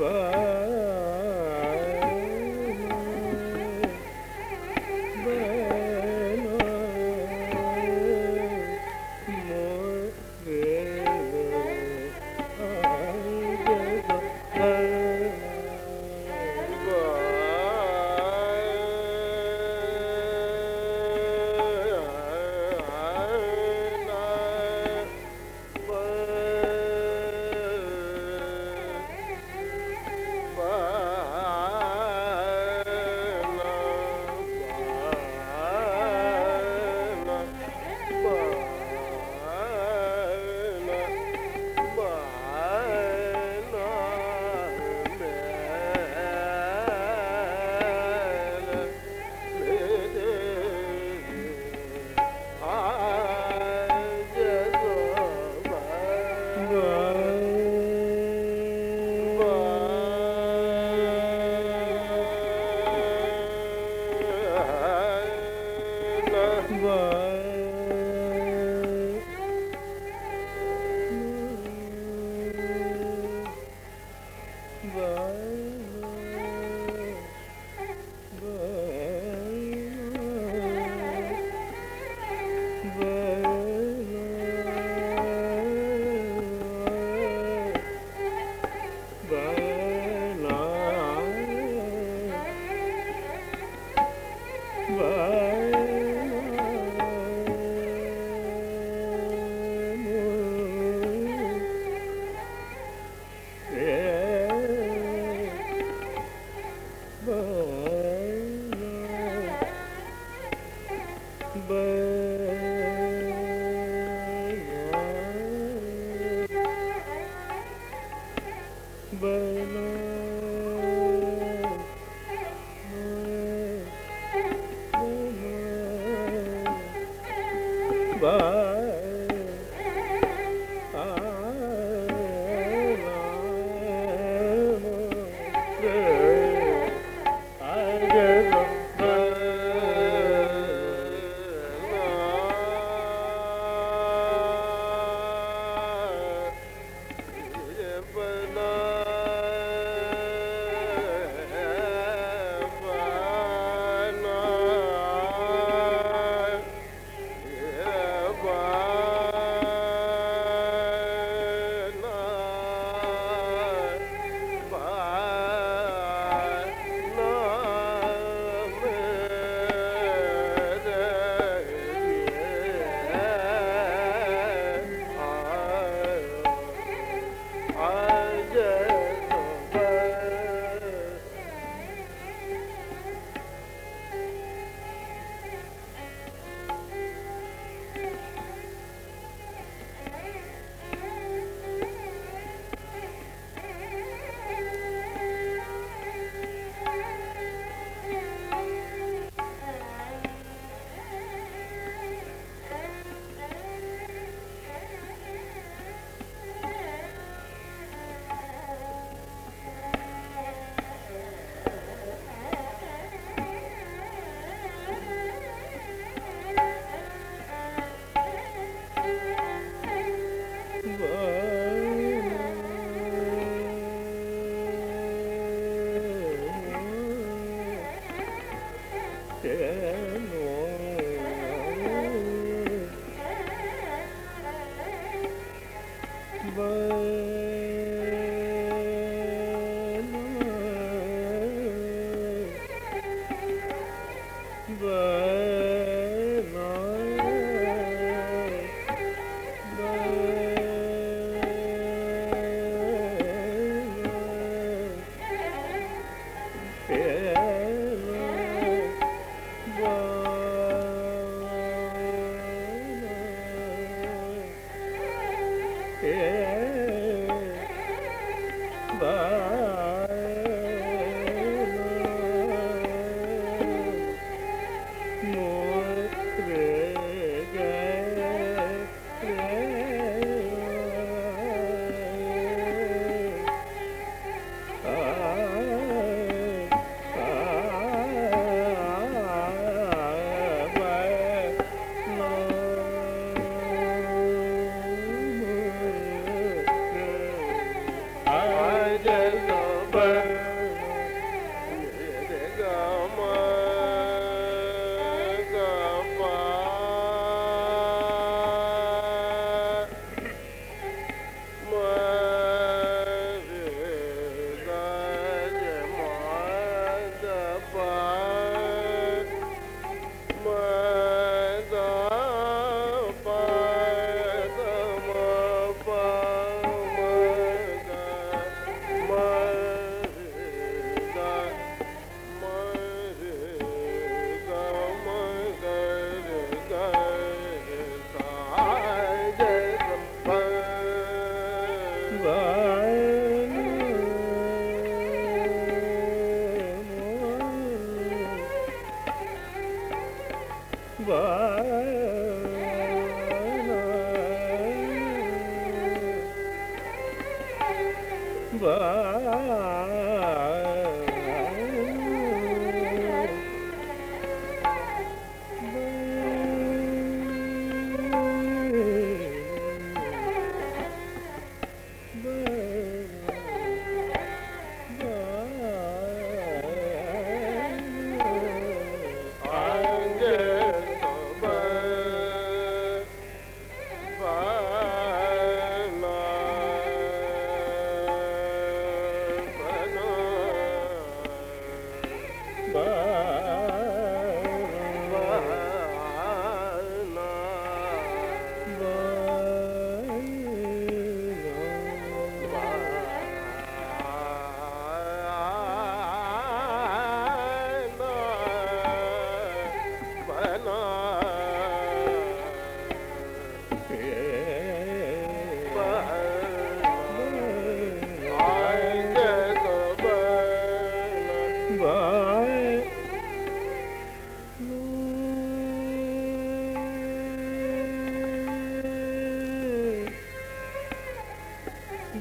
Bye. Yeah.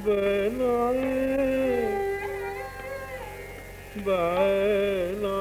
ਬਣਾਏ ਬੈਲਾ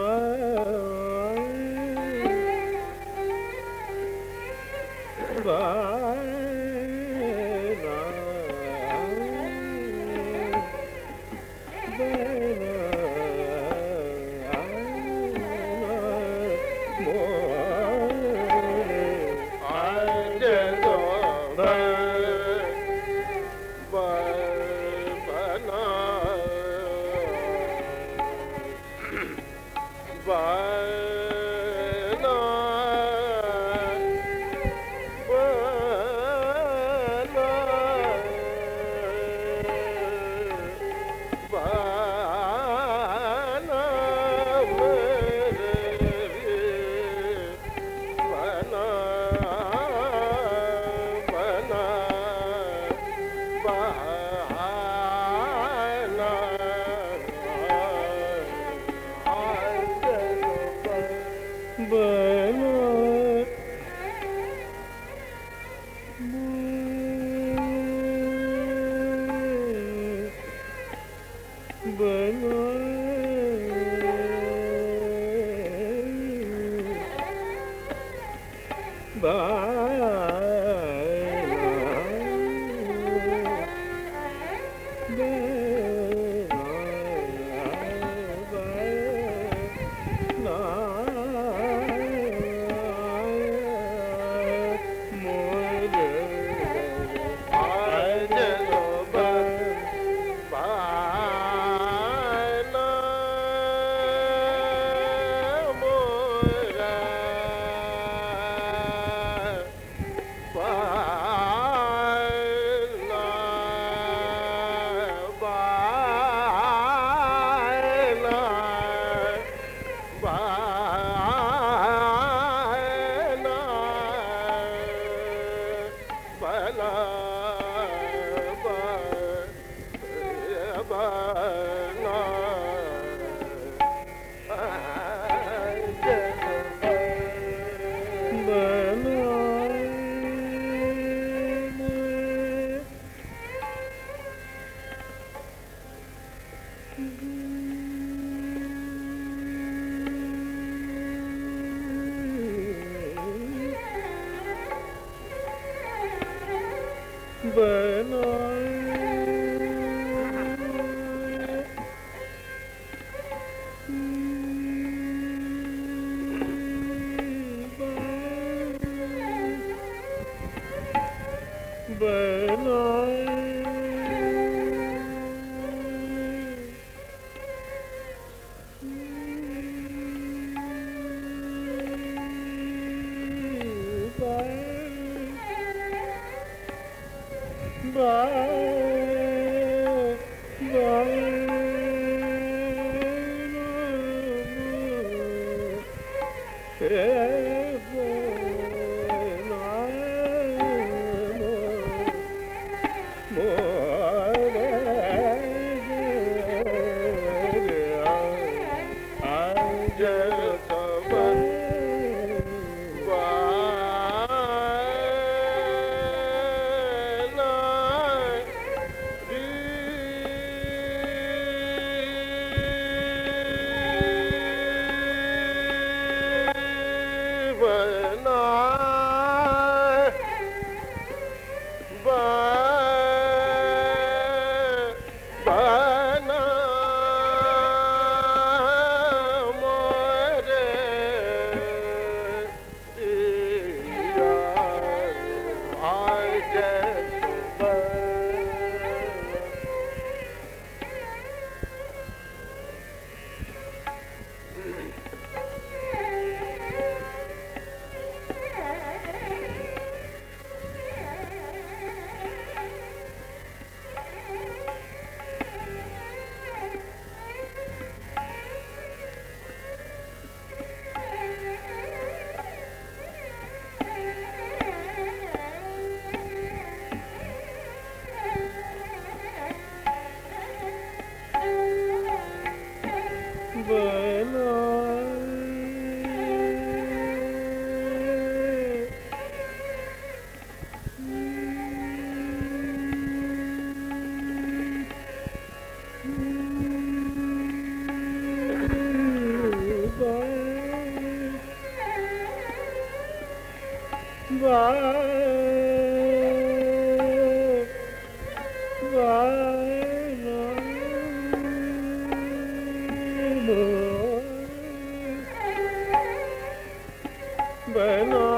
ben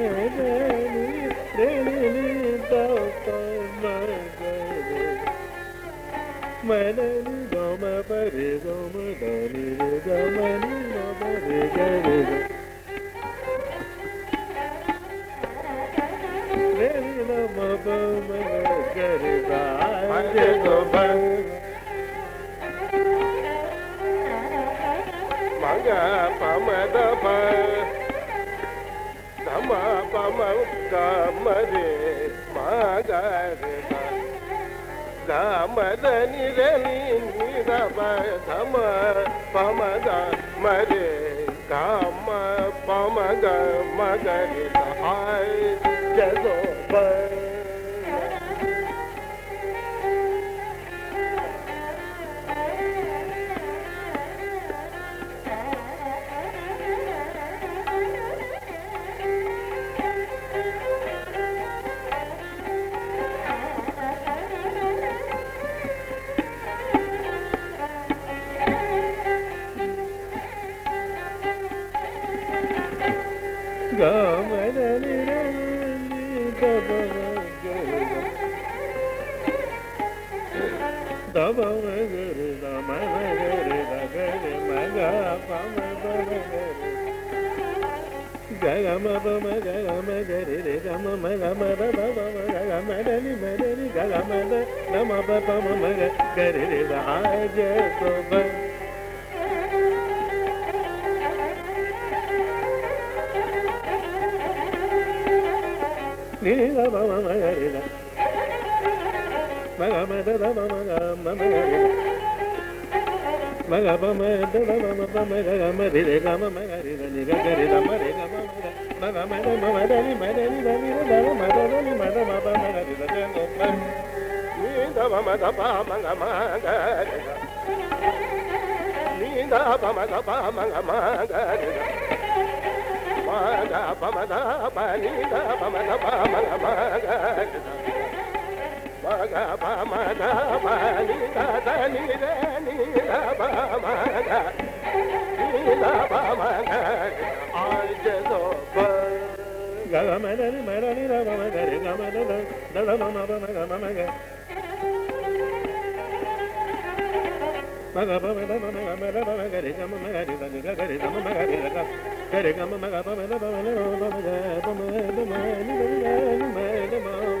గమని గమ పరి గమ దని గమని గమ రి గరి. గరి నమ గమ గరి రాజ గమ మంగ పమద ప. దమ పమ గమ రే మగ రే. గమద నిరని సమ పమద మరే గమ పమ గమ గరి సహాయ జగోప Ni da ba ma ga re da Manga, Gari gama maga ba ba ba ba ba ba ba ba ba ba ba ba ba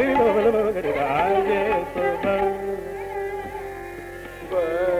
Thank you.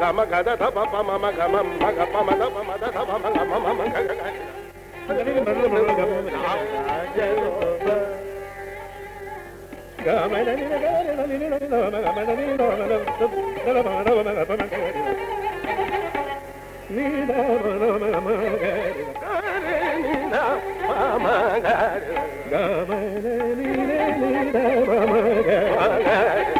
గమ గద ధప పమ గమ మగ పమ ధప మద ధప మగ మమ మగ గమ గమ గమ గమ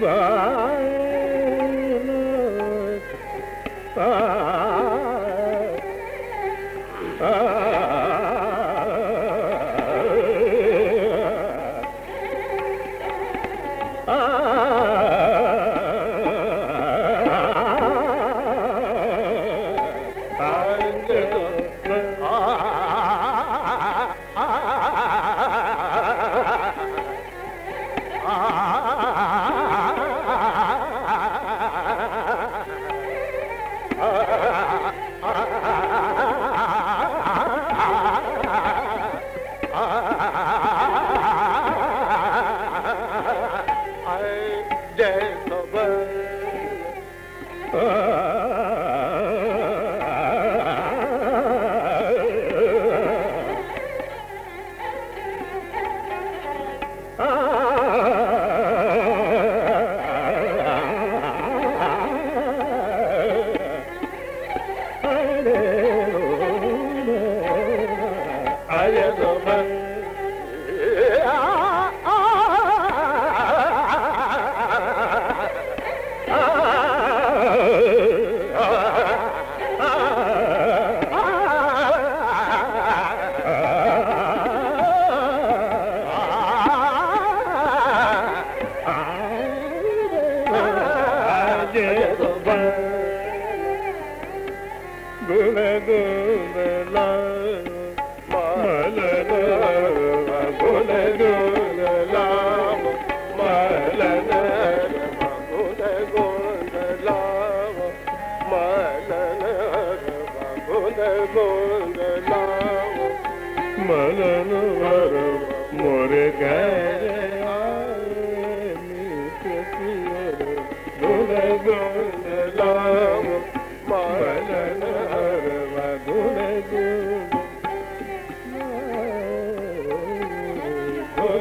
Bye. ಪಾ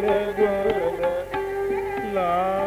ਗੁਰ ਲਾ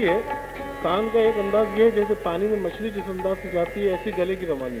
देखिए तान का एक अंदाज ये है, जैसे पानी में मछली जिस अंदाज से जाती है, ऐसी गले की रवानी।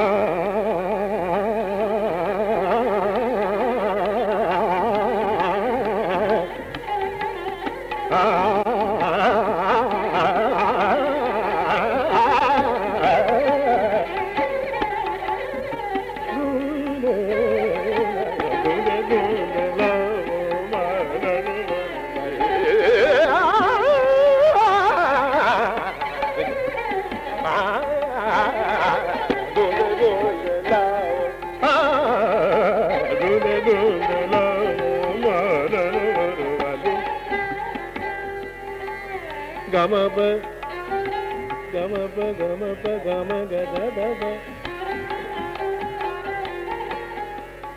Ah. గమప గమప గమప గమ గద గద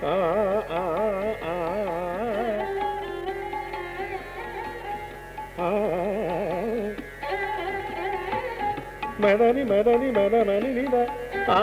ఆ ఆ ఆ మదని మదని మదమని నిద ఆ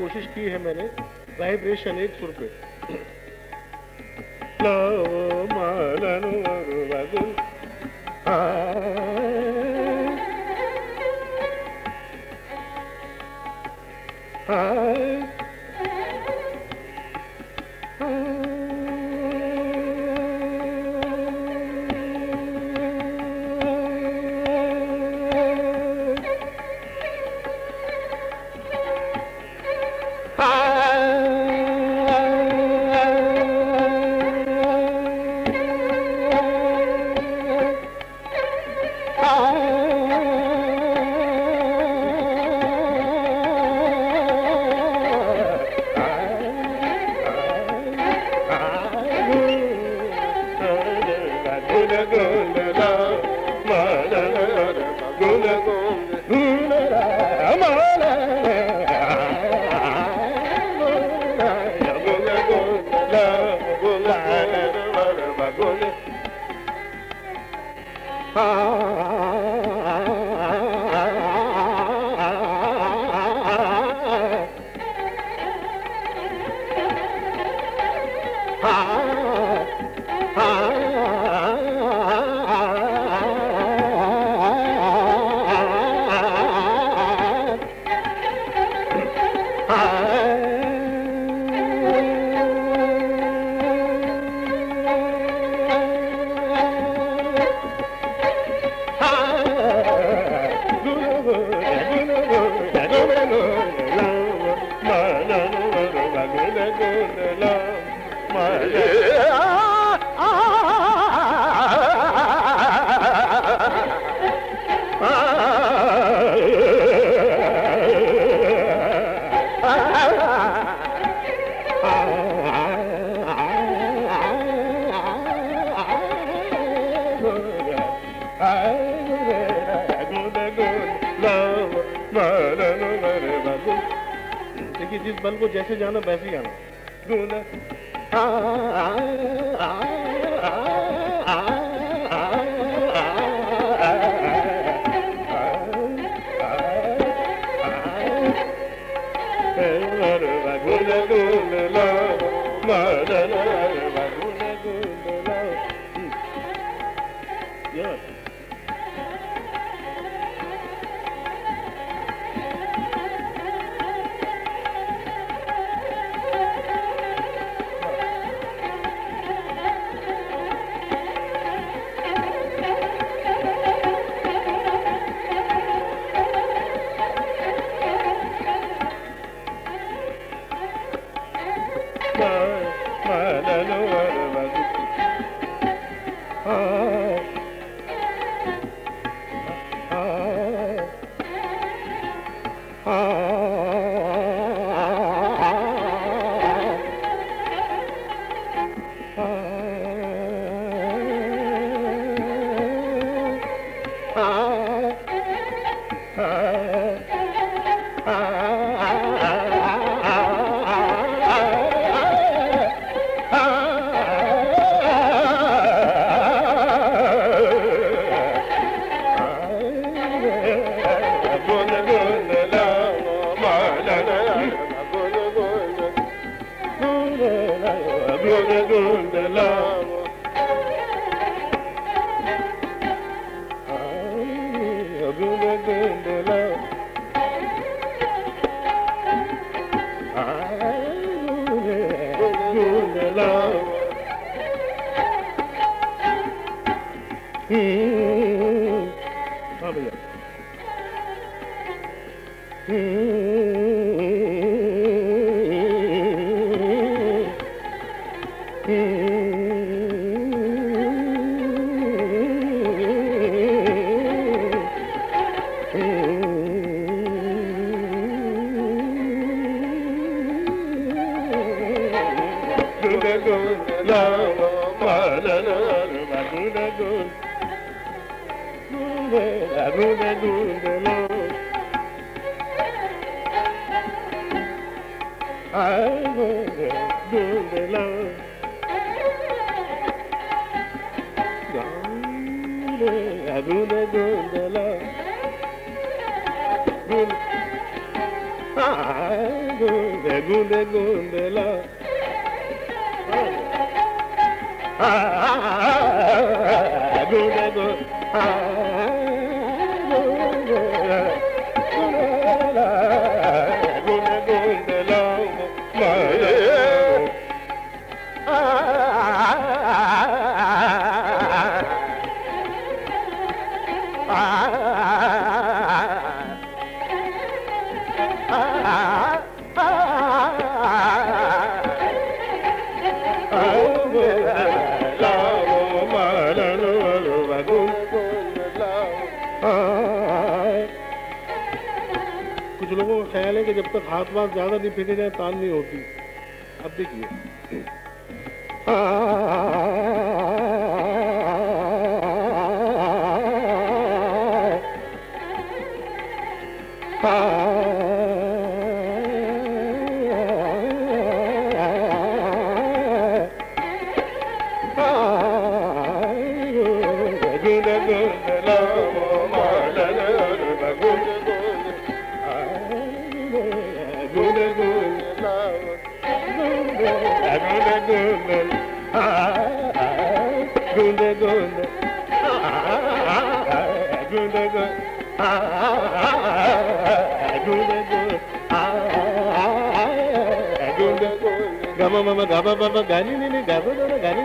कोशिश की है मैंने। वाइब्रेशन एक सुर पे। लो मालन go. ಗುಂಡ ಗುಂಡಲ तो तक हाथ वाथ ज़्यादा नहीं फेंके जाए तान नहीं होती। अब देखिए।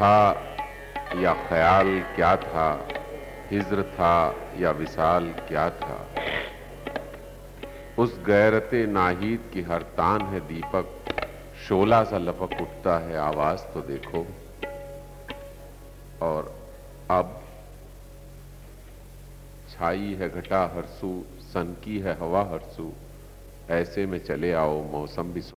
था या ख्याल क्या था, हिज्र था या विशाल क्या था? उस गैरत नाहीद की हर तान है दीपक, शोला सा लपक उठता है आवाज़ तो देखो। और अब छाई है घटा हरसू सन की है हवा हरसू ऐसे में चले आओ, मौसम भी